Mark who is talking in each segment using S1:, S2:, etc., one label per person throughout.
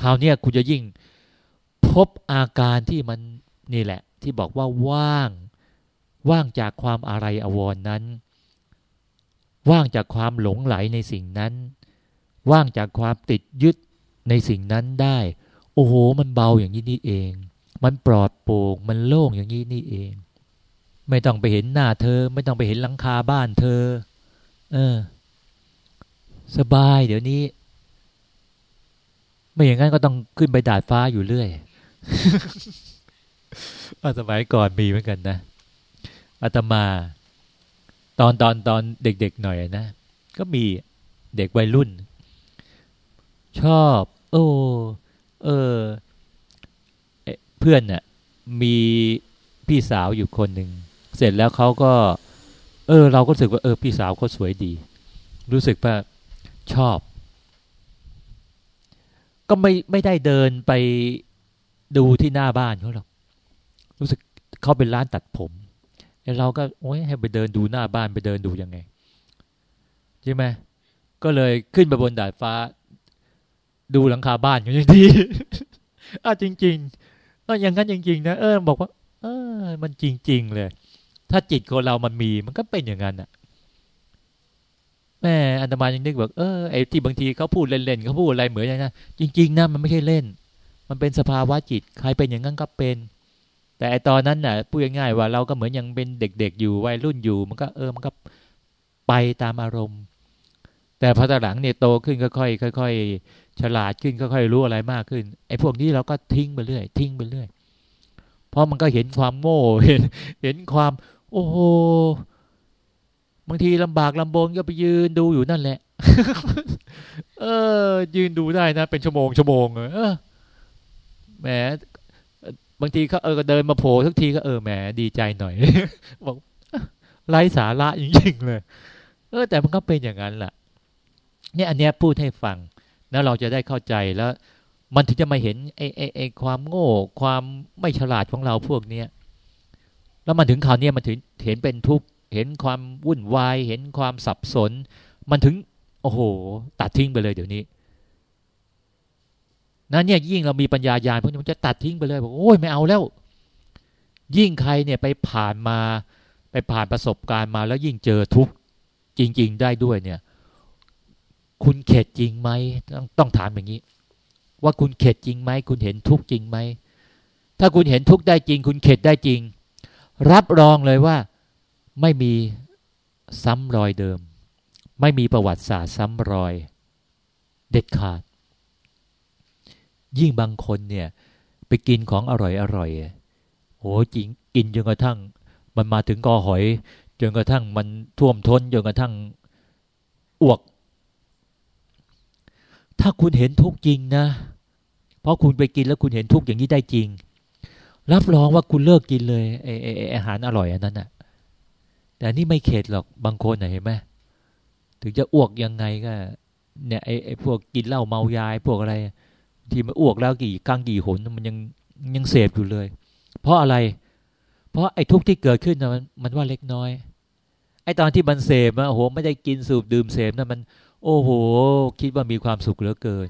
S1: คราวนี้คุณจะยิ่งพบอาการที่มันนี่แหละ ที่บอกว่าว่าง ว่างจากความอะไรอววรนั้น ว่างจากความหลงไหลในสิ่งนั้น ว่างจากความติดยึดในสิ่งนั้นได้ โอ้โห มันเบาอย่างนี้นี่เอง มันปลอดโปร่งมันโล่งอย่างนี้นี่เอง ไม่ต้องไปเห็นหน้าเธอ ไม่ต้องไปเห็นหลังคาบ้านเธอ เออ สบายเดี๋ยวนี้ ไม่อย่างนั้นก็ต้องขึ้นไปดาดฟ้าอยู่เรื่อยสมัยก่อนมีเหมือนกันนะอาตมา ตอนตอนตอนเด็ก ๆ หน่อยนะ ก็มีเด็กวัยรุ่น ชอบ โอ้เออเพื่อนน่ะ มีพี่สาวอยู่คนหนึ่งเสร็จแล้วเขาก็ เออ เราก็รู้สึกว่าเออพี่สาวเขาสวยดี รู้สึกว่าชอบ ก็ไม่ไม่ได้เดินไปดูที่หน้าบ้านเขาหรอกรู้สึกเขาเป็นร้านตัดผมแล้วเราก็โอ้ยให้ไปเดินดูหน้าบ้านไปเดินดูยังไงใช่ไหมก็เลยขึ้นไปบนดาดฟ้า ดูหลังคาบ้านอย่างดีอะจริงๆก็อย่างนั้นจริง ๆ นะเออบอกว่า เออ มันจริง ๆ เลย ถ้าจิตคนเรามันมีมันก็เป็นอย่างนั้นอะ แม่อันตมายังนึกบอกเออไอ้ที่บางทีเขาพูดเล่นๆเขาพูดอะไรเหมือนอย่างนั้นจริงๆนะมันไม่ใช่เล่น มันเป็นสภาวะจิต ใครเป็นอย่างนั้นก็เป็น แต่ไอตอนนั้นน่ะพูดง่ายๆว่าเราก็เหมือนยังเป็นเด็ก ๆ อยู่วัยรุ่นอยู่ มันก็เออมันก็ไปตามอารมณ์ แต่พอตหลังเนี่ยโตขึ้นค่อยๆค่อยๆฉลาดขึ้นค่อยๆรู้อะไรมากขึ้นไอ้พวกนี้เราก็ทิ้งไปเรื่อยทิ้งไปเรื่อยเพราะมันก็เห็นความโง่เห็นเห็นความ โอ้โห บางทีลำบากลำบนก็ไปยืนดูอยู่นั่นแหละ เออ ยืนดูได้นะ เป็นชั่วโมงชั่วโมงเออแหมบางทีเขาเออเดินมาโผล่ทุกทีก็เออแหมดีใจหน่อยบอกไร้สาระจริงๆเลย เออ แต่มันก็เป็นอย่างนั้นแหละเนี่ยอันเนี้ยพูดให้ฟังแล้วเราจะได้เข้าใจแล้ว มันถึงจะมาเห็นไอ้ไอ้ไอ้ความโง่ ความไม่ฉลาดของเราพวกเนี้ยแล้วมันถึงคราวนี้มันถึงเห็นเป็นทุกข์ เห็นความวุ่นวาย เห็นความสับสน มันถึง โอ้โห ตัดทิ้งไปเลยเดี๋ยวนี้นั่นเนี่ยยิ่งเรามีปัญญาญาณพวกนี้มันจะตัดทิ้งไปเลยบอกโอ้ยไม่เอาแล้ว ยิ่งใครเนี่ยไปผ่านมา ไปผ่านประสบการณ์มาแล้วยิ่งเจอทุกข์จริง ๆ ได้ด้วยเนี่ย คุณเข็ดจริงไหมต้องต้องถามอย่างนี้ ว่าคุณเข็ดจริงไหมคุณเห็นทุกข์จริงไหมถ้าคุณเห็นทุกข์ได้จริง คุณเข็ดได้จริง รับรองเลยว่า ไม่มีซ้ำรอยเดิม ไม่มีประวัติศาสตร์ซ้ำรอย เด็ดขาด ยิ่งบางคนเนี่ย ไปกินของอร่อยอร่อยโอ้จริงกินจนกระทั่ง มันมาถึงกอหอยจนกระทั่งมันท่วมท้นจนกระทั่งอ้วก ถ้าคุณเห็นทุกจริงนะ เพราะคุณไปกินแล้วคุณเห็นทุกอย่างนี้ได้จริง รับรองว่าคุณเลิกกินเลยไอไออาหารอร่อยอันนั้นอะ แต่นี่ไม่เข็ดหรอกบางคนเห็นไหมถึงจะอ้วกยังไงก็ เนี่ยไอ้ไอ้พวกกินเหล้าเมายายพวกอะไร ที่มันอ้วกแล้วกี่ครั้งกี่หนมันยังยังเสพอยู่เลย เพราะอะไร เพราะไอ้ทุกข์ที่เกิดขึ้นนะมันมันว่าเล็กน้อย ไอ้ตอนที่มันเสพอะโอ้โหไม่ได้กินสูบดื่มเสพนะมัน โอ้โห คิดว่ามีความสุขเหลือเกิน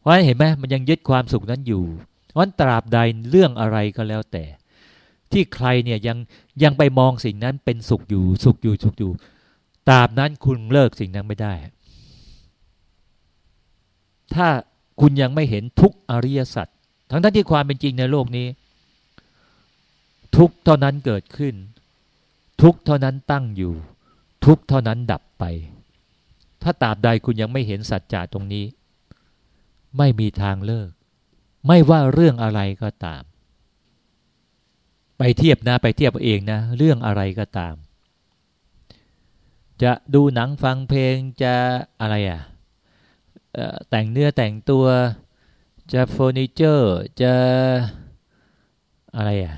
S1: เพราะเห็นไหมมันยังยึดความสุขนั้นอยู่เพราะตราบใดเรื่องอะไรก็แล้วแต่ ที่ใครเนี่ยยังยังไปมองสิ่งนั้นเป็นสุขอยู่ สุขอยู่สุขอยู่ตาบนั้นคุณเลิกสิ่งนั้นไม่ได้ ถ้าคุณยังไม่เห็นทุกอริยสัจทั้งทั้งที่ความเป็นจริงในโลกนี้ ทุกเท่านั้นเกิดขึ้น ทุกเท่านั้นตั้งอยู่ ทุกเท่านั้นดับไป ถ้าตราบใดคุณยังไม่เห็นสัจจะตรงนี้ ไม่มีทางเลิก ไม่ว่าเรื่องอะไรก็ตาม ไปเทียบนะ ไปเทียบเองนะ เรื่องอะไรก็ตาม จะดูหนังฟังเพลงจะอะไรอะ่ะแต่งเนื้อแต่งตัวจะเฟอร์นิเจอร์จะอะไรอะ่ะ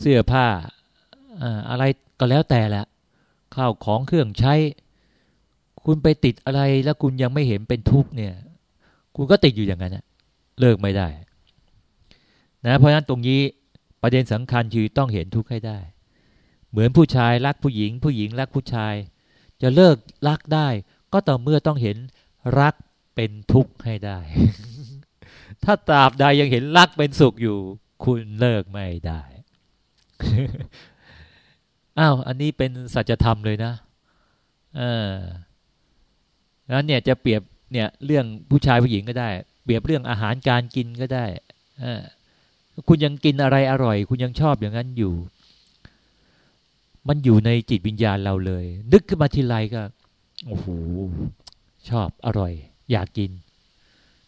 S1: เสื้อผ้าอะไรก็แล้วแต่ละข้าวของเครื่องใช้ คุณไปติดอะไรแล้วคุณยังไม่เห็นเป็นทุกข์เนี่ย คุณก็ติดอยู่อย่างนั้นเลิกไม่ได้ นะเพราะฉะนั้นตรงนี้ ประเด็นสำคัญคือต้องเห็นทุกข์ให้ได้ เหมือนผู้ชายรักผู้หญิง ผู้หญิงรักผู้ชาย จะเลิกรักได้ ก็ต่อเมื่อต้องเห็นรักเป็นทุกข์ให้ได้ ถ้าตราบใดยังเห็นรักเป็นสุขอยู่ คุณเลิกไม่ได้อ้าวอันนี้เป็นสัจธรรมเลยนะเออนั้นเนี่ยจะเปรียบเนี่ยเรื่องผู้ชายผู้หญิงก็ได้ เปรียบเรื่องอาหารการกินก็ได้อ คุณยังกินอะไรอร่อย คุณยังชอบอย่างนั้นอยู่ มันอยู่ในจิตวิญญาณเราเลย นึกขึ้นมาทีไรก็โอ้โหชอบอร่อย อยากกิน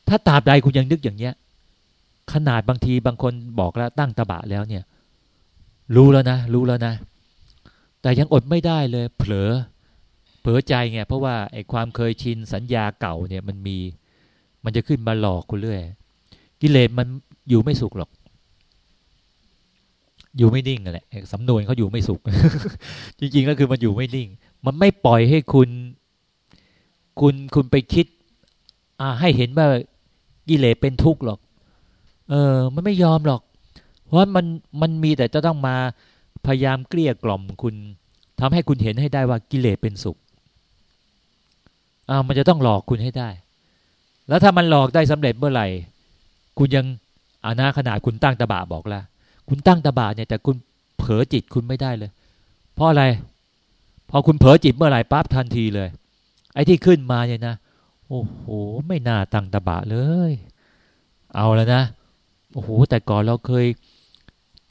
S1: ถ้าตราบใดคุณยังนึกอย่างเนี้ย ขนาดบางทีบางคนบอกแล้วตั้งตะบะแล้วเนี่ย รู้แล้วนะ รู้แล้วนะ แต่ยังอดไม่ได้เลย เผลอ เผลอใจไงเพราะว่าไอ้ความเคยชินสัญญาเก่าเนี่ยมันมี มันจะขึ้นมาหลอกคุณเรื่อยกิเลสมันอยู่ไม่สุขหรอก อยู่ไม่นิ่งแหละสำนวนเขาอยู่ไม่สุข จริงๆก็คือมันอยู่ไม่นิ่ง มันไม่ปล่อยให้คุณ คุณคุณไปคิด อ่า ให้เห็นว่ากิเลสเป็นทุกข์หรอก เออ มันไม่ยอมหรอก เพราะมันมันมีแต่จะต้องมาพยายามเกลี้ยกล่อมคุณทำให้คุณเห็นให้ได้ว่ากิเลสเป็นสุขอ่ามันจะต้องหลอกคุณให้ได้ แล้วถ้ามันหลอกได้สำเร็จเมื่อไหร่ คุณยังอานาขนาดคุณตั้งตาบะบอกแล้ว คุณตั้งตาบะเนี่ยแต่คุณเผลอจิตคุณไม่ได้เลย เพราะอะไร พอคุณเผลอจิตเมื่อไหร่ปั๊บทันทีเลย ไอ้ที่ขึ้นมาเนี่ยนะโอ้โห ไม่น่าตั้งตาบะเลย เอาแล้วนะโอ้โหแต่ก่อนเราเคย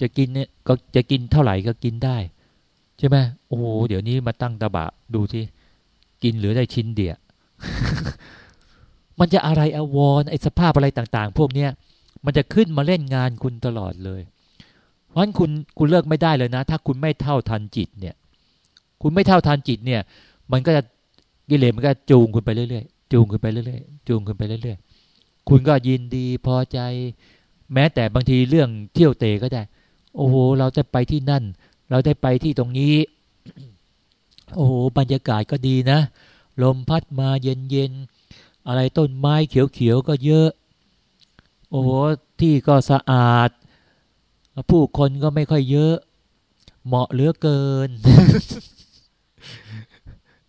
S1: จะกินเนี่ยก็จะกินเท่าไหร่ก็กินได้ ใช่ไหมโอ้โหเดี๋ยวนี้มาตั้งตาบะดูที่กินเหลือได้ชิ้นเดียวมันจะอะไรอววรไอ้สภาพอะไรต่าง ๆ พวกเนี้ยมันจะขึ้นมาเล่นงานคุณตลอดเลย เพราะฉะนั้นคุณคุณเลิกไม่ได้เลยนะ ถ้าคุณไม่เท่าทันจิตเนี่ย คุณไม่เท่าทันจิตเนี่ย มันก็จะกิเลสมันก็จูงคุณไปเรื่อยๆจูงคุณไปเรื่อยๆจูงคุณไปเรื่อยๆคุณก็ยินดีพอใจ แม้แต่บางทีเรื่องเที่ยวเตะก็ได้ โอ้โห เราจะไปที่นั่น เราได้ไปที่ตรงนี้ โอ้โหบรรยากาศก็ดีนะ ลมพัดมาเย็นๆอะไรต้นไม้เขียวๆก็เยอะ โอ้โหที่ก็สะอาด ผู้คนก็ไม่ค่อยเยอะ เหมาะเหลือเกิน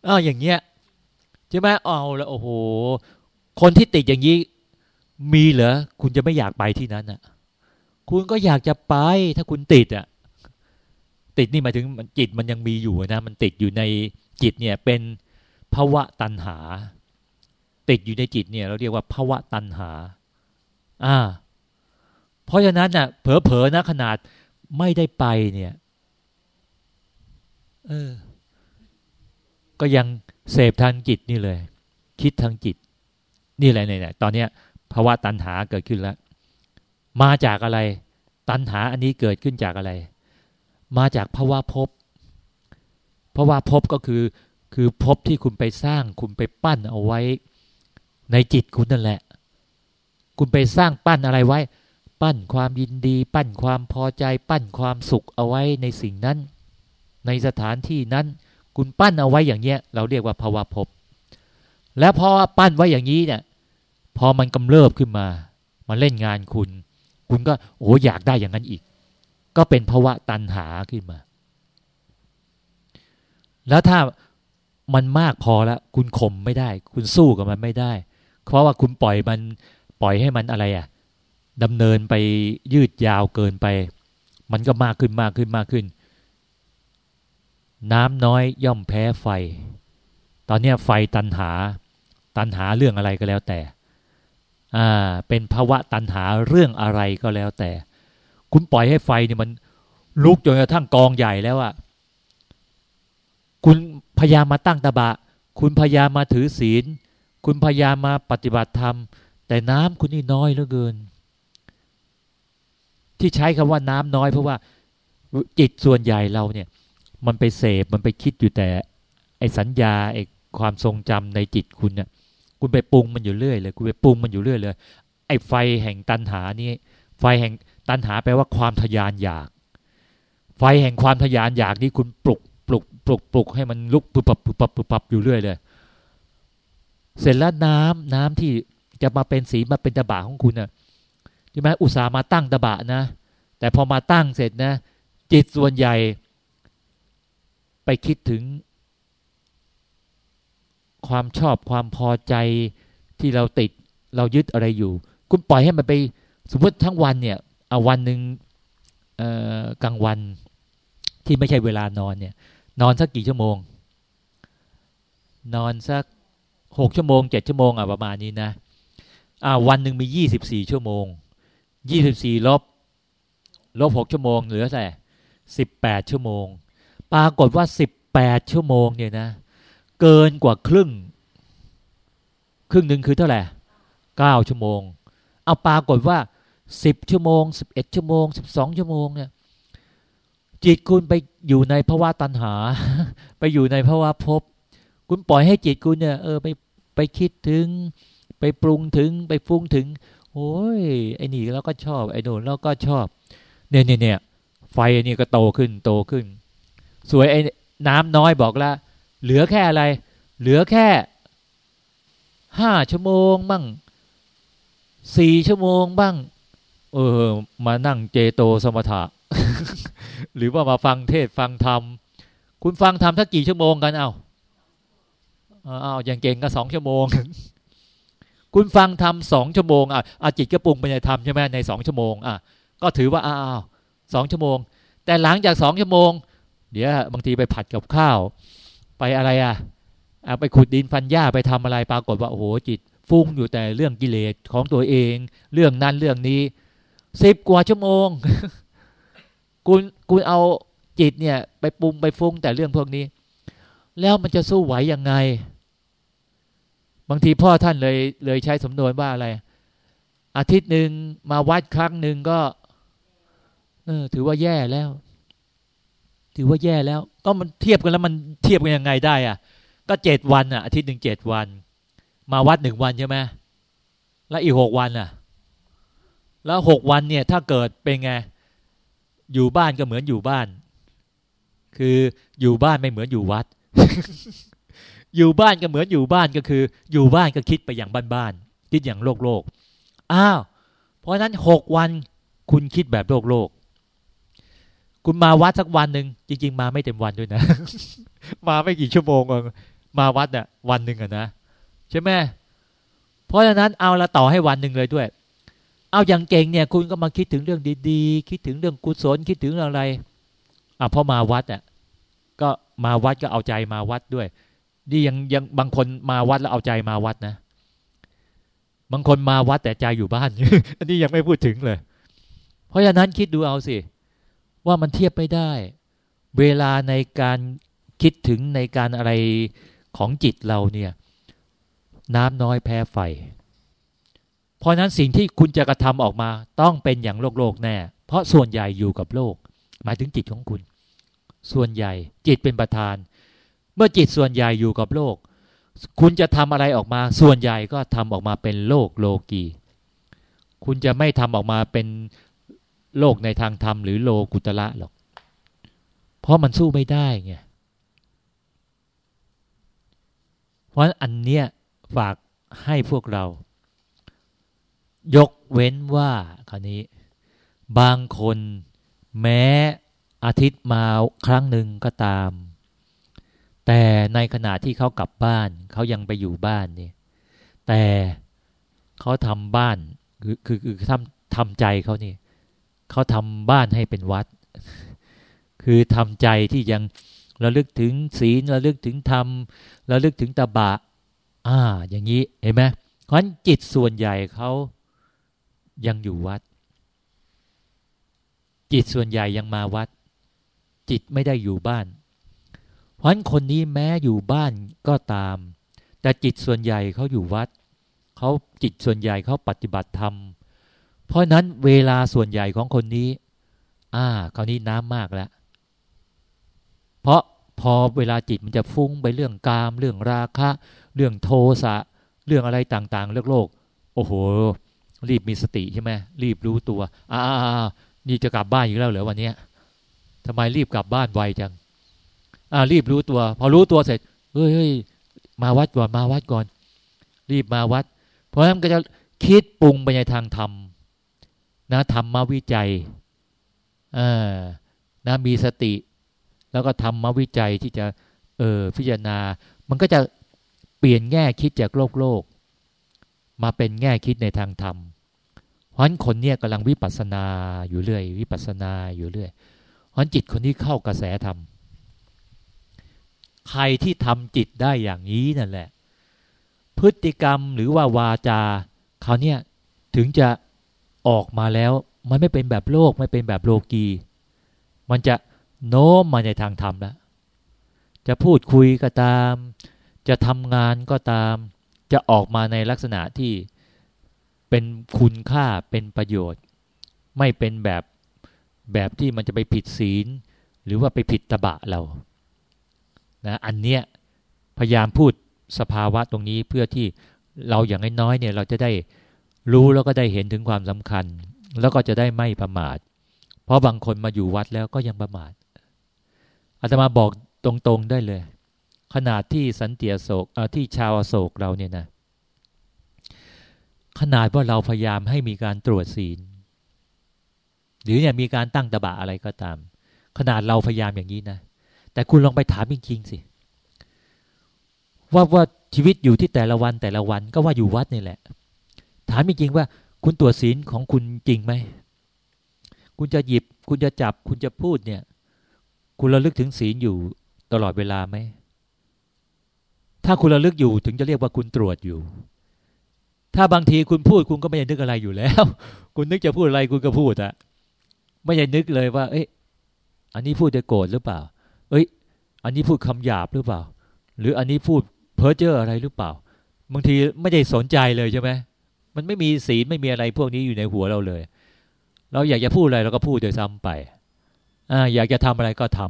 S1: อ้าวอย่างเงี้ยใช่ไหมเอาแล้วโอ้โห คนที่ติดอย่างนี้มีเหรอคุณจะไม่อยากไปที่นั้นอะ คุณก็อยากจะไป ถ้าคุณติดอะ ติดนี่หมายถึงจิตมันยังมีอยู่นะ มันติดอยู่ในจิตเนี่ยเป็นภาวะตัณหา ติดอยู่ในจิตเนี่ย เราเรียกว่าภาวะตัณหา อ่า เพราะฉะนั้นน่ะ เผลอๆนะขนาดไม่ได้ไปเนี่ย เออ ก็ยังเสพทางจิตนี่เลย คิดทางจิต นี่แหละเนี่ยตอนเนี้ยภาวะตัณหาเกิดขึ้นแล้ว มาจากอะไร ตัณหาอันนี้เกิดขึ้นจากอะไร มาจากภาวะภพภาวะภพก็คือ คือภพที่คุณไปสร้าง คุณไปปั้นเอาไว้ ในจิตคุณนั่นแหละ คุณไปสร้างปั้นอะไรไว้ ปั้นความยินดี ปั้นความพอใจ ปั้นความสุขเอาไว้ในสิ่งนั้น ในสถานที่นั้น คุณปั้นเอาไว้อย่างเงี้ย เราเรียกว่าภาวะภพแล้วพอปั้นไว้อย่างนี้เนี่ย พอมันกำเริบขึ้นมา มันเล่นงานคุณ คุณก็โอ้อยากได้อย่างนั้นอีก ก็เป็นภาวะตันหาขึ้นมา แล้วถ้ามันมากพอแล้ว คุณข่มไม่ได้ คุณสู้กับมันไม่ได้ เพราะว่าคุณปล่อยมันปล่อยให้มันอะไรอะ่ะ ดำเนินไปยืดยาวเกินไป มันก็มากขึ้นมากขึ้นมากขึ้น น้ำน้อยย่อมแพ้ไฟ ตอนนี้ไฟตันหา ตันหาเรื่องอะไรก็แล้วแต่ อ่า เป็นภาวะตันหาเรื่องอะไรก็แล้วแต่ คุณปล่อยให้ไฟเนี่ยมันลุกจนกระทั่งกองใหญ่แล้วอะคุณพยายามมาตั้งตะบะ คุณพยายามมาถือศีล คุณพยายามมาปฏิบัติธรรม แต่น้ำคุณนี่น้อยเหลือเกิน ที่ใช้คำว่าน้ำน้อย เพราะว่าจิตส่วนใหญ่เราเนี่ย มันไปเสพมันไปคิดอยู่แต่ ไอสัญญาไอความทรงจำในจิตคุณเนี่ยคุณไปปรุงมันอยู่เรื่อยเลยคุณไปปรุงมันอยู่เรื่อยเลย ไอไฟแห่งตันหานี่ไฟแห่งตันหาแปลว่าความทยานอยาก ไฟแห่งความทยานอยากนี่คุณปลุกปลุกปลุกปลุกให้มันลุกปุบปับปุบปับปุบปับอยู่เรื่อยเลย เสร็จแล้วน้ำน้ำที่จะมาเป็นสีมาเป็นตะบะของคุณน่ะ ช่ไหมอุตส่าห์มาตั้งตะบะนะ แต่พอมาตั้งเสร็จนะ จิตส่วนใหญ่ ไปคิดถึง ความชอบความพอใจที่เราติด เรายึดอะไรอยู่ คุณปล่อยให้มันไป สมมติทั้งวันเนี่ยเอาวันหนึ่งกลางวันที่ไม่ใช่เวลานอนเนี่ย นอนสักกี่ชั่วโมง นอนสักหกชั่วโมงเจ็ดชั่วโมงอะประมาณนี้นะอ่าวันหนึ่งมียี่สิบสี่ชั่วโมง ยี่สิบสี่ลบ ลบหกชั่วโมงเหลือแต่สิบแปดชั่วโมง ปรากฏว่าสิบแปดชั่วโมงเนี่ยนะ เกินกว่าครึ่ง ครึ่งหนึ่งคือเท่าไหร่เก้าชั่วโมง เอาปรากฏว่าสิบชั่วโมงสิบเอ็ดชั่วโมงสิบสองชั่วโมงเนี่ยจิตคุณไปอยู่ในภาวะตัณหา ไปอยู่ในภาวะภพคุณปล่อยให้จิตคุณเนี่ยเออไปไปคิดถึง ไปปรุงถึงไปฟุ้งถึง โอ้ยไอ้นี่เราก็ชอบ ไอ้โน่นเราก็ชอบ เนี่ยเนี่ยเนี่ยไฟนี่ก็โตขึ้นโตขึ้น สวยไอ้น้ำน้อยบอกละเหลือแค่อะไร เหลือแค่ห้าชั่วโมงบ้างสี่ชั่วโมงบ้าง เออ มานั่งเจโตสมถะ หรือว่ามาฟังเทศฟังธรรม คุณฟังธรรมสักกี่ชั่วโมงกันเอาเอาอย่างเก่งก็สองชั่วโมง คุณฟังธรรมสองชั่วโมงอะอาจิตก็ปรุงไปในธรรมใช่ไหมในสองชั่วโมงอะก็ถือว่าอ้าวสองชั่วโมง แต่หลังจากสองชั่วโมง เดี๋ยวบางทีไปผัดกับข้าว ไปอะไรอะไปขุดดินฟันหญ้าไปทำอะไรปรากฏว่าโอ้โหจิต ฟุ้งอยู่แต่เรื่องกิเลสของตัวเอง เรื่องนั้นเรื่องนี้สิบกว่าชั่วโมง คุณคุณเอาจิตเนี่ย ไปปรุงไปฟุ้งแต่เรื่องพวกนี้ แล้วมันจะสู้ไหวยังไง บางทีพ่อท่านเลยเลยใช้สำนวนว่าอะไร อาทิตย์หนึ่งมาวัดครั้งหนึ่งก็ถือว่าแย่แล้ว ถือว่าแย่แล้ว ก็มันเทียบกันแล้วมันเทียบกันยังไงได้ อะ ก็เจ็ดวันอะอาทิตย์หนึ่งเจ็ดวัน มาวัดหนึ่งวันใช่ไหมแล้วอีกหกวันอะ แล้วหกวันเนี่ย ถ้าเกิดเป็นไง อยู่บ้านก็เหมือนอยู่บ้าน คืออยู่บ้านไม่เหมือนอยู่วัด อยู่บ้านก็เหมือนอยู่บ้านก็คือ อยู่บ้านก็คิดไปอย่างบ้านๆคิดอย่างโลกโลกอ้าว เพราะนั้นหกวันคุณคิดแบบโลกโลก คุณมาวัดสักวันหนึ่งจริง ๆ มาไม่เต็มวันด้วยนะ มาไม่กี่ชั่วโมงมาวัดเนี่ยวันหนึ่งอะนะใช่ไหมเพราะฉะนั้นเอาละต่อให้วันหนึ่งเลยด้วย เอาอย่างเก่งเนี่ย คุณก็มาคิดถึงเรื่องดีๆ คิดถึงเรื่องกุศลคิดถึงองอะไรอะพอมาวัดอะก็มาวัดก็เอาใจมาวัดด้วย นี่ยังยังบางคนมาวัดแล้วเอาใจมาวัดนะ บางคนมาวัดแต่ใจอยู่บ้าน อันนี้ยังไม่พูดถึงเลย เพราะฉะนั้นคิดดูเอาสิ ว่ามันเทียบไม่ได้ เวลาในการคิดถึงในการอะไรของจิตเราเนี่ย น้ำน้อยแพ้ไฟ เพราะนั้นสิ่งที่คุณจะกระทำออกมาต้องเป็นอย่างโลกโลกแน่ เพราะส่วนใหญ่อยู่กับโลก หมายถึงจิตของคุณ ส่วนใหญ่จิตเป็นประธาน เมื่อจิตส่วนใหญ่อยู่กับโลก คุณจะทำอะไรออกมา ส่วนใหญ่ก็ทำออกมาเป็นโลกโลกี คุณจะไม่ทำออกมาเป็นโลกในทางธรรมหรือโลกุตละหรอก เพราะมันสู้ไม่ได้ไง เพราะอันเนี้ยฝากให้พวกเรา ยกเว้นว่าคราวนี้ บางคนแม้อาทิตย์มาครั้งหนึ่งก็ตาม แต่ในขณะที่เขากลับบ้าน เขายังไปอยู่บ้านนี่แต่เขาทำบ้านคือคือคือทำทำใจเขานี่เขาทำบ้านให้เป็นวัด คือทำใจที่ยังระลึกถึงศีลระลึกถึงธรรมระลึกถึงตบะ อ่า อย่างนี้เห็นไหมเพราะจิตส่วนใหญ่เขายังอยู่วัด จิตส่วนใหญ่ยังมาวัด จิตไม่ได้อยู่บ้าน เพราะคนนี้แม้อยู่บ้านก็ตาม แต่จิตส่วนใหญ่เขาอยู่วัดเขาจิตส่วนใหญ่เขาปฏิบัติธรรม เพราะนั้นเวลาส่วนใหญ่ของคนนี้ อ่าคราวนี้น้ำมากแล้ว เพราะพอเวลาจิตมันจะฟุ้งไปเรื่องกาม เรื่องราคะ เรื่องโทสะ เรื่องอะไรต่างๆเรื่องโลก โอ้โห รีบมีสติใช่ไหมรีบรู้ตัว อ่านี่จะกลับบ้านอีกแล้วเหรอวันนี้ทำไมรีบกลับบ้านไวจัง อ่ารีบรู้ตัว พอรู้ตัวเสร็จเฮ้ยเฮ้ยมาวัดก่อนมาวัดก่อน รีบมาวัด เพราะนั้นก็จะคิดปรุงไปในทางธรรมนะธรรมมาวิจัยอ่านะมีสติ แล้วก็ทำมาวิจัยที่จะเออพิจารณา มันก็จะเปลี่ยนแง่คิดจากโลกโลก มาเป็นแง่คิดในทางธรรมเพราะนั้นคนเนี่ยกำลังวิปัสสนาอยู่เรื่อย วิปัสสนาอยู่เรื่อยเพราะฉะนั้นจิตคนนี้เข้ากระแสธรรม ใครที่ทำจิตได้อย่างนี้นั่นแหละ พฤติกรรมหรือว่าวาจาเขาเนี่ยถึงจะออกมาแล้ว มันไม่เป็นแบบโลกไม่เป็นแบบโลกี มันจะโน้มมาในทางธรรมแล้วจะพูดคุยก็ตาม จะทำงานก็ตาม จะออกมาในลักษณะที่เป็นคุณค่าเป็นประโยชน์ ไม่เป็นแบบแบบที่มันจะไปผิดศีล หรือว่าไปผิดตบะเรา นะอันเนี้ยพยายามพูดสภาวะตรงนี้เพื่อที่เราอย่างน้อยๆเนี่ยเราจะได้รู้แล้วก็ได้เห็นถึงความสำคัญ แล้วก็จะได้ไม่ประมาท เพราะบางคนมาอยู่วัดแล้วก็ยังประมาทอาตมาบอกตรงๆได้เลย ขนาดที่สันเตียโศกที่ชาวโศกเราเนี่ยนะขนาดว่าเราพยายามให้มีการตรวจศีล หรือเนี่ยมีการตั้งตบะอะไรก็ตาม ขนาดเราพยายามอย่างนี้นะ แต่คุณลองไปถามจริงๆสิ ว่าว่าชีวิตอยู่ที่แต่ละวันแต่ละวันก็ว่าอยู่วัดนี่แหละ ถามจริงๆว่า คุณตรวจศีลของคุณจริงไหม คุณจะหยิบ คุณจะจับ คุณจะพูดเนี่ย คุณระลึกถึงศีลอยู่ตลอดเวลาไหม ถ้าคุณระลึกอยู่ถึงจะเรียกว่าคุณตรวจอยู่ ถ้าบางทีคุณพูดคุณก็ไม่ได้นึกอะไรอยู่แล้ว คุณนึกจะพูดอะไรคุณก็พูดอะไม่ได้นึกเลยว่า เอ๊ะ อันนี้พูดจะโกรธหรือเปล่า เอ้ย อันนี้พูดคำหยาบหรือเปล่า หรืออันนี้พูดเพ้อเจ้ออะไรหรือเปล่า บางทีไม่ได้สนใจเลยใช่ไหมมันไม่มีศีลไม่มีอะไรพวกนี้อยู่ในหัวเราเลย เราอยากจะพูดอะไรเราก็พูดโดยซ้ำไปอ่าอยากจะทำอะไรก็ท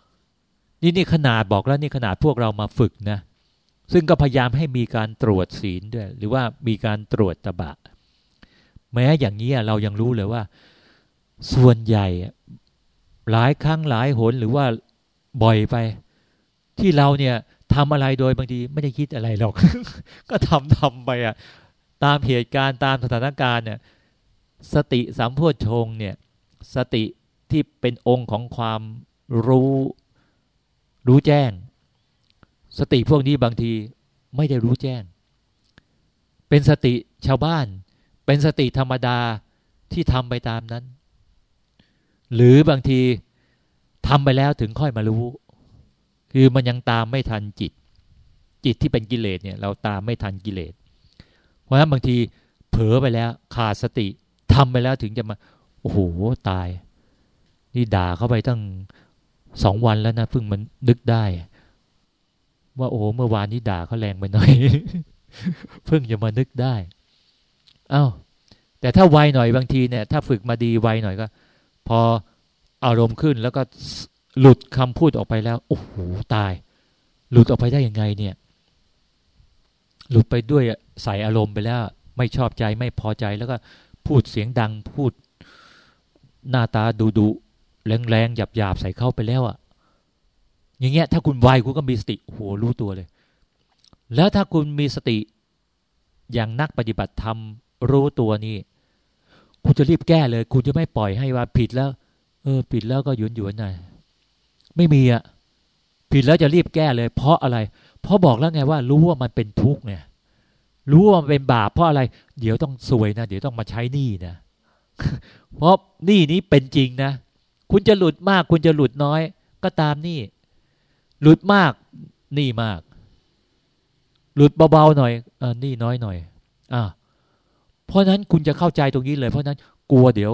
S1: ำนี่นี่ขนาดบอกแล้วนี่ขนาดพวกเรามาฝึกนะ ซึ่งก็พยายามให้มีการตรวจศีลด้วย หรือว่ามีการตรวจตบะ แม้อย่างนี้เรายังรู้เลยว่า ส่วนใหญ่หลายครั้งหลายหนหรือว่า บ่อยไป ที่เราเนี่ยทำอะไรโดยบางทีไม่ได้คิดอะไรหรอก ก็ทำทำไปอะตามเหตุการณ์ตามสถานการณ์เนี่ยสติสัมโพชงเนี่ยสติที่เป็นองค์ของความรู้รู้แจ้ง สติพวกนี้บางทีไม่ได้รู้แจ้ง เป็นสติชาวบ้าน เป็นสติธรรมดาที่ทำไปตามนั้น หรือบางที ทำไปแล้วถึงค่อยมารู้ คือมันยังตามไม่ทันจิต จิตที่เป็นกิเลสเนี่ย เราตามไม่ทันกิเลส เพราะฉะนั้นบางทีเผลอไปแล้วขาดสติทำไปแล้วถึงจะมาโอ้โหตาย นี่ด่าเข้าไปตั้งสองวันแล้วนะเพิ่งมันนึกได้ ว่าโอ้เมื่อวานนี้ด่าเขาแรงไปหน่อย เพิ่งจะมานึกได้เอา้าแต่ถ้าไวหน่อยบางทีเนี่ย ถ้าฝึกมาดีไวหน่อยก็ พอ อารมณ์ขึ้นแล้วก็หลุดคำพูดออกไปแล้วโอ้โหตาย หลุดออกไปได้ยังไงเนี่ย หลุดไปด้วยใส่อารมณ์ไปแล้ว ไม่ชอบใจไม่พอใจแล้วก็พูดเสียงดังพูดหน้าตาดุดุแรงแรงหยาบหยาบใส่เข้าไปแล้วอะ่ะ อย่างเงี้ย ถ้าคุณไวคุณก็มีสติโหรู้ตัวเลย แล้วถ้าคุณมีสติอย่างนักปฏิบัติธรรมรู้ตัวนี่คุณจะรีบแก้เลย คุณจะไม่ปล่อยให้ว่าผิดแล้ว เออผิดแล้วก็หยุนหยุนหน่อยไม่มีอะผิดแล้วจะรีบแก้เลย เพราะอะไร เพราะบอกแล้วไงว่า รู้ว่ามันเป็นทุกข์เนี่ย รู้ว่ามันเป็นบาปเพราะอะไร เดี๋ยวต้องซวยนะเดี๋ยวต้องมาใช้หนี้นะเพราะหนี้นี้เป็นจริงนะคุณจะหลุดมาก คุณจะหลุดน้อย ก็ตามนี่หลุดมากหนี้มาก หลุดเบาๆหน่อยเออหนี้น้อยหน่อยอ่าเพราะนั้นคุณจะเข้าใจตรงนี้เลย เพราะนั้นกลัวเดี๋ยว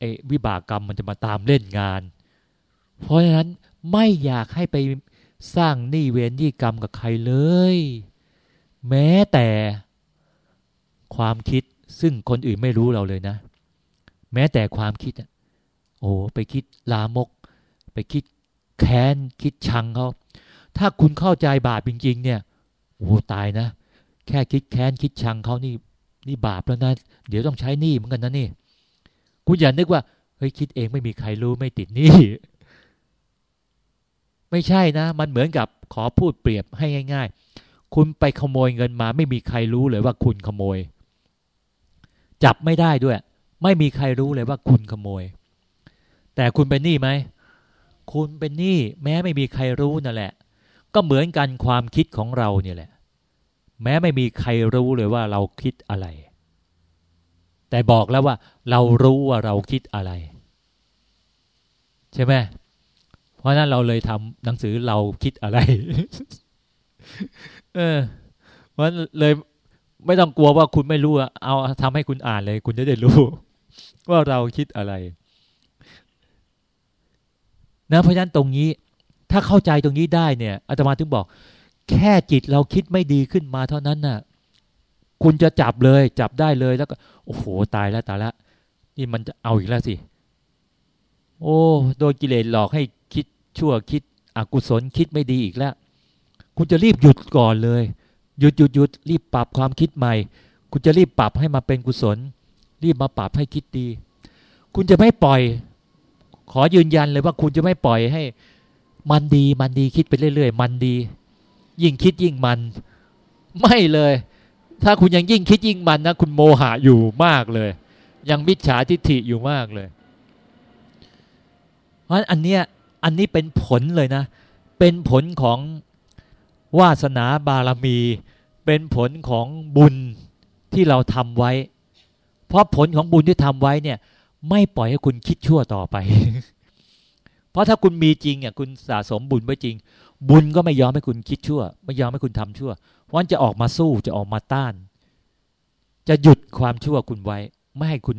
S1: ไอ้วิบากกรรมมันจะมาตามเล่นงาน เพราะฉะนั้นไม่อยากให้ไปสร้างหนี้เวรหนี้กรรมกับใครเลย แม้แต่ความคิดซึ่งคนอื่นไม่รู้เราเลยนะ แม้แต่ความคิดอะโอ้ไปคิดลามก ไปคิดแค้นคิดชังเขาถ้าคุณเข้าใจบาปจริง ๆ เนี่ยโอ้ตายนะ แค่คิดแค้นคิดชังเขานี่นี่บาปแล้วนะ เดี๋ยวต้องใช้หนี้เหมือนกันนะนี่ คุณอย่านึกว่าเฮ้ยคิดเองไม่มีใครรู้ไม่ติดนี้ไม่ใช่นะ มันเหมือนกับขอพูดเปรียบให้ง่าย ๆ คุณไปขโมยเงินมา ไม่มีใครรู้เลยว่าคุณขโมย จับไม่ได้ด้วย ไม่มีใครรู้เลยว่าคุณขโมย แต่คุณเป็นหนี้ไหมคุณเป็นหนี้แม้ไม่มีใครรู้นั่นแหละ ก็เหมือนกันความคิดของเราเนี่ยแหละ แม้ไม่มีใครรู้เลยว่าเราคิดอะไร แต่บอกแล้วว่า เรารู้ว่าเราคิดอะไร ใช่ไหมเพราะนั้นเราเลยทำหนังสือเราคิดอะไร เออ เพราะเลยไม่ต้องกลัวว่าคุณไม่รู้เอาทำให้คุณอ่านเลย คุณจะได้รู้ ว่าเราคิดอะไรนะเพราะฉะนั้นตรงนี้ ถ้าเข้าใจตรงนี้ได้เนี่ยอาตมาถึงบอก แค่จิตเราคิดไม่ดีขึ้นมาเท่านั้นน่ะ คุณจะจับเลย จับได้เลยแล้วก็ โอ้โหตายแล้วตายแล้วนี่มันจะเอาอีกแล้วสิ โอ้โดนกิเลสหลอกให้คิดชั่วคิดอกุศลคิดไม่ดีอีกแล้ว คุณจะรีบหยุดก่อนเลย หยุดหยุดหยุดรีบปรับความคิดใหม่ คุณจะรีบปรับให้มาเป็นกุศล รีบมาปรับให้คิดดี คุณจะไม่ปล่อย ขอยืนยันเลยว่าคุณจะไม่ปล่อยให้ มันดีมันดีคิดไปเรื่อยๆ มันดี ยิ่งคิดยิ่งมัน ไม่เลย ถ้าคุณยังยิ่งคิดยิ่งมันนะคุณโมหะอยู่มากเลย ยังมิจฉาทิฏฐิอยู่มากเลย เพราะอันเนี้ยอันนี้เป็นผลเลยนะ เป็นผลของวาสนาบารมี เป็นผลของบุญที่เราทำไว้ เพราะผลของบุญที่ทำไว้เนี่ย ไม่ปล่อยให้คุณคิดชั่วต่อไป เพราะถ้าคุณมีจริงอะคุณสะสมบุญไว้จริง บุญก็ไม่ยอมให้คุณคิดชั่ว ไม่ยอมให้คุณทำชั่วเพราะจะออกมาสู้จะออกมาต้าน จะหยุดความชั่วคุณไว้ ไม่ให้คุณ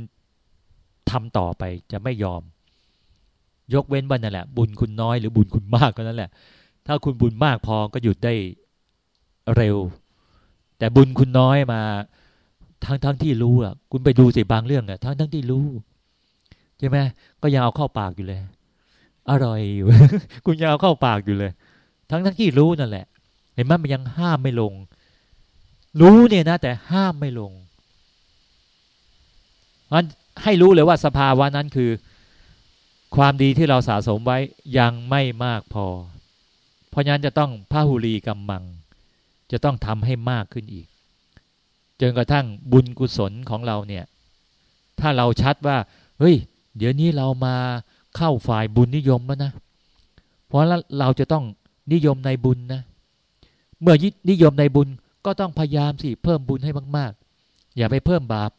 S1: ทำต่อไปจะไม่ยอม ยกเว้นว่านั่นแหละ บุญคุณน้อยหรือบุญคุณมากก็นั่นแหละ ถ้าคุณบุญมากพอก็หยุดได้เร็ว แต่บุญคุณน้อยมา ทั้งทั้งที่รู้อะ คุณไปดูสิบางเรื่องอะทั้งทั้งที่รู้ใช่ไหมก็ยังเอาเข้าปากอยู่เลย อร่อยอยู่คุณยังเอาเข้าปากอยู่เลย ทั้งทั้งที่รู้นั่นแหละ เห็นไหมมันยังห้ามไม่ลง รู้เนี่ยนะ แต่ห้ามไม่ลงมันให้รู้เลยว่าสภาวะนั้นคือ ความดีที่เราสะสมไว้ยังไม่มากพอ เพราะฉะนั้นจะต้องพาหุรีกำมัง จะต้องทำให้มากขึ้นอีกจนกระทั่งบุญกุศลของเราเนี่ย ถ้าเราชัดว่า เฮ้ย เดี๋ยวนี้เรามาเข้าฝ่ายบุญนิยมแล้วนะ เพราะเราจะต้อง นิยมในบุญนะเมื่อนิยมในบุญก็ต้องพยายามสิเพิ่มบุญให้มาก ๆ อย่าไปเพิ่มบาป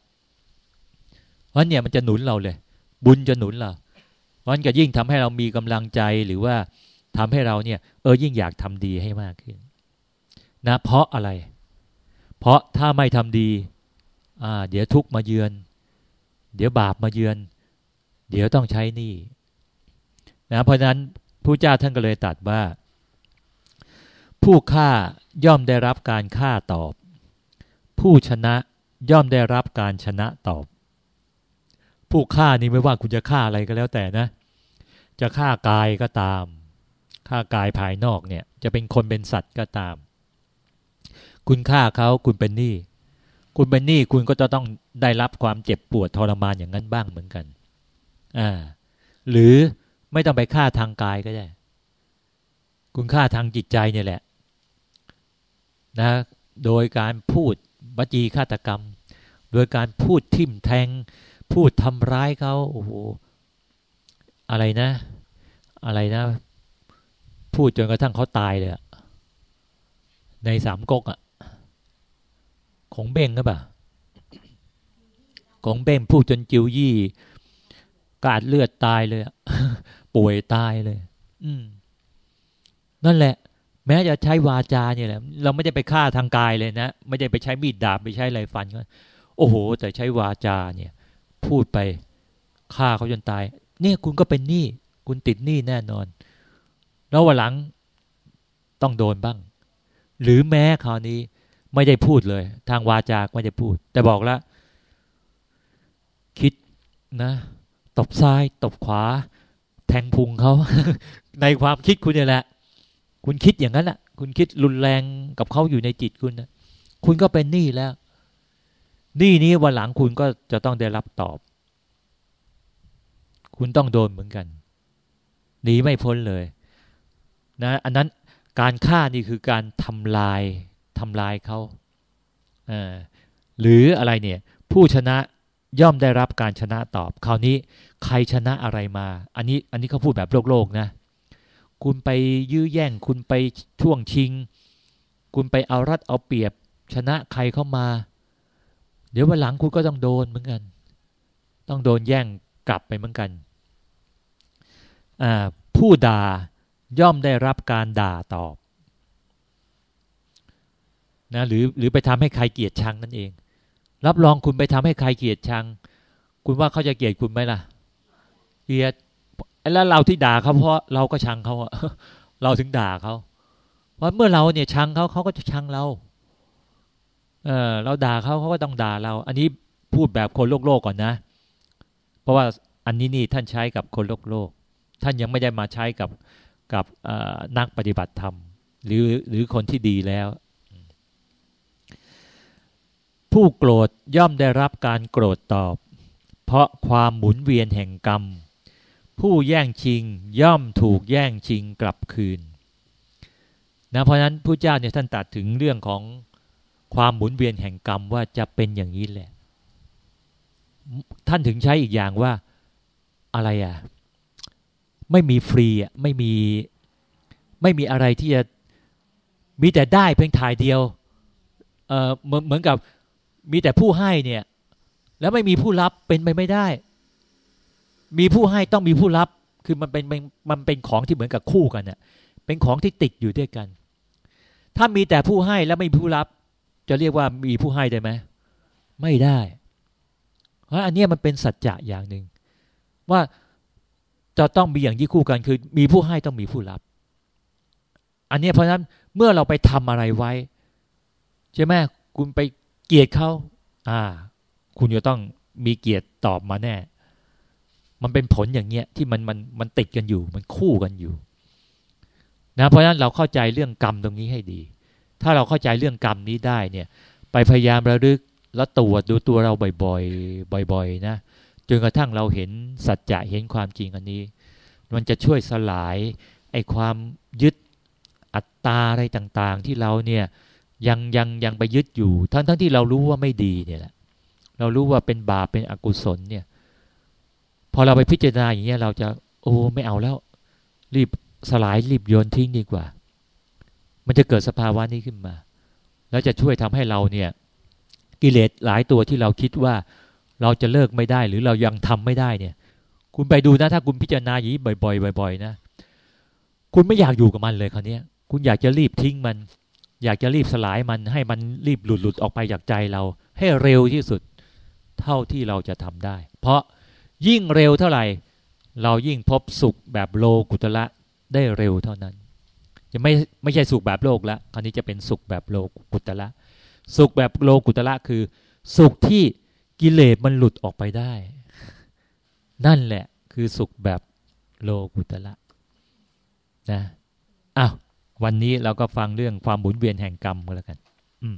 S1: เพราะเนี่ยมันจะหนุนเราเลย บุญจะหนุนเราเพราะนั้นก็ยิ่งทำให้เรามีกำลังใจหรือว่าทำให้เราเนี่ย เออยิ่งอยากทำดีให้มากขึ้น นะ เพราะอะไร เพราะถ้าไม่ทำดี อ่า เดี๋ยวทุกมาเยือน เดี๋ยวบาปมาเยือน เดี๋ยวต้องใช้นี่นะเพราะนั้นผู้เจ้าท่านก็เลยตัดว่า ผู้ฆ่าย่อมได้รับการฆ่าตอบ ผู้ชนะย่อมได้รับการชนะตอบ ผู้ฆ่านี่ไม่ว่าคุณจะฆ่าอะไรก็แล้วแต่นะ จะฆ่ากายก็ตามฆ่ากายภายนอกเนี่ยจะเป็นคนเป็นสัตว์ก็ตาม คุณฆ่าเขาคุณเป็นหนี้คุณเป็นหนี้คุณก็จะต้องได้รับความเจ็บปวดทรมานอย่างนั้นบ้างเหมือนกันอ่าหรือไม่ต้องไปฆ่าทางกายก็ได้ คุณฆ่าทางจิตใจเนี่ยแหละ นะโดยการพูดบัจีฆาตกรรม โดยการพูดทิ่มแทง พูดทำร้ายเขาโอ้โหอะไรนะ อะไรนะ พูดจนกระทั่งเขาตายเลยในสามก๊กอะของเบ้งก็ป่ะของเบ้งพูดจนจิวยี่กาดเลือดตายเลยป่วยตายเลย อืมนั่นแหละ แม้จะใช้วาจาเนี่ยแหละเราไม่ได้ไปฆ่าทางกายเลยนะ ไม่ได้ไปใช้มีดดาบไปใช้อะไรฟันก็โอ้โห แต่ใช้วาจาเนี่ย พูดไปฆ่าเขาจนตาย เนี่ยคุณก็เป็นหนี้คุณติดหนี้แน่นอน แล้ววันหลังต้องโดนบ้าง หรือแม้คราวนี้ไม่ได้พูดเลย ทางวาจาไม่ได้พูด แต่บอกแล้วคิดนะตบซ้ายตบขวา แทงพุงเขา ในความคิดคุณเนี่ยแหละ คุณคิดอย่างนั้นแหละคุณคิดรุนแรงกับเขาอยู่ในจิตคุณนะคุณก็เป็นหนี้แล้วหนี้นี้วันหลังคุณก็จะต้องได้รับตอบ คุณต้องโดนเหมือนกันหนีไม่พ้นเลย นะ อันนั้นการฆ่านี่คือการทำลายทำลายเขาหรืออะไรเนี่ย ผู้ชนะย่อมได้รับการชนะตอบ คราวนี้ใครชนะอะไรมา อันนี้ อันนี้เขาพูดแบบโลกโลกนะ คุณไปยื้อแย่ง คุณไปช่วงชิง คุณไปเอารัดเอาเปรียบ ชนะใครเข้ามา เดี๋ยววันหลังคุณก็ต้องโดนเหมือนกัน ต้องโดนแย่งกลับไปเหมือนกัน ผู้ด่าย่อมได้รับการด่าตอบนะหรือหรือไปทำให้ใครเกลียดชังนั่นเอง รับรองคุณไปทำให้ใครเกลียดชัง คุณว่าเขาจะเกลียดคุณไหมล่ะ เกลียด แล้วเราที่ด่าเขาเพราะเราก็ชังเขาอะเราถึงด่าเขาเพราะเมื่อเราเนี่ยชังเขาเขาก็จะชังเรา เออเราด่าเขาเขาก็ต้องด่าเรา อันนี้พูดแบบคนโลกโลกก่อนนะ เพราะว่าอันนี้นี่ท่านใช้กับคนโลกโลก ท่านยังไม่ได้มาใช้กับกับนักปฏิบัติธรรม หรือหรือคนที่ดีแล้ว ผู้โกรธย่อมได้รับการโกรธตอบ เพราะความหมุนเวียนแห่งกรรม ผู้แย่งชิงย่อมถูกแย่งชิงกลับคืนนะเพราะนั้นผู้เจ้าเนี่ยท่านตัดถึงเรื่องของความหมุนเวียนแห่งกรรมว่าจะเป็นอย่างนี้แหละ ท่านถึงใช้อีกอย่างว่าอะไรอะไม่มีฟรีอะไม่มีไม่มีอะไรที่จะมีแต่ได้เพียงถ่ายเดียวเออเหมือนเหมือนกับมีแต่ผู้ให้เนี่ย แล้วไม่มีผู้รับเป็นไปไม่ได้ มีผู้ให้ต้องมีผู้รับ คือมันเป็นมันเป็นของที่เหมือนกับคู่กันเนี่ยเป็นของที่ติดอยู่ด้วยกัน ถ้ามีแต่ผู้ให้แล้วไม่มีผู้รับ จะเรียกว่ามีผู้ให้ได้ไหมไม่ได้ เพราะอันนี้มันเป็นสัจจะอย่างหนึ่งว่าจะต้องมีอย่างที่คู่กัน คือ มีผู้ให้ต้องมีผู้รับ อันนี้เพราะฉะนั้นเมื่อเราไปทำอะไรไว้ใช่ไหมคุณไปเกลียดเขาอ่า คุณจะต้องมีเกียรติตอบมาแน่ มันเป็นผลอย่างเงี้ยที่มันมันมันติดกันอยู่ มันคู่กันอยู่นะเพราะฉะนั้นเราเข้าใจเรื่องกรรมตรงนี้ให้ดี ถ้าเราเข้าใจเรื่องกรรมนี้ได้เนี่ย ไปพยายามระลึกแล้วตรวจดูตัวเราบ่อยๆบ่อยๆนะจนกระทั่งเราเห็นสัจจะเห็นความจริงอันนี้ มันจะช่วยสลายไอ้ความยึดอัตตาอะไรต่างๆ ที่เราเนี่ยยังยังยังไปยึดอยู่ ทั้งทั้งที่เรารู้ว่าไม่ดีเนี่ยแหละเรารู้ว่าเป็นบาปเป็นอกุศลเนี่ย พอเราไปพิจารณาอย่างเงี้ยเราจะ โอ้ไม่เอาแล้ว รีบสลายรีบโยนทิ้งดีกว่า มันจะเกิดสภาวะนี้ขึ้นมา แล้วจะช่วยทำให้เราเนี่ย กิเลสหลายตัวที่เราคิดว่าเราจะเลิกไม่ได้หรือเรายังทำไม่ได้เนี่ย คุณไปดูนะ ถ้าคุณพิจารณาอย่างนี้บ่อย ๆ บ่อย ๆ นะ คุณไม่อยากอยู่กับมันเลยคราวนี้คุณอยากจะรีบทิ้งมัน อยากจะรีบสลายมัน ให้มันรีบหลุดหลุดออกไปจากใจเรา ให้เร็วที่สุด เท่าที่เราจะทำได้ เพราะ ยิ่งเร็วเท่าไหร่ เรายิ่งพบสุขแบบโลกุตละได้เร็วเท่านั้น จะไม่ไม่ใช่สุขแบบโลกละคราวนี้จะเป็นสุขแบบโลกุตละสุขแบบโลกุตละคือ สุขที่กิเลสมันหลุดออกไปได้ นั่นแหละคือสุขแบบโลกุตละนะอ้าววันนี้เราก็ฟังเรื่องความหมุนเวียนแห่งกรรมกันแล้วกัน อืม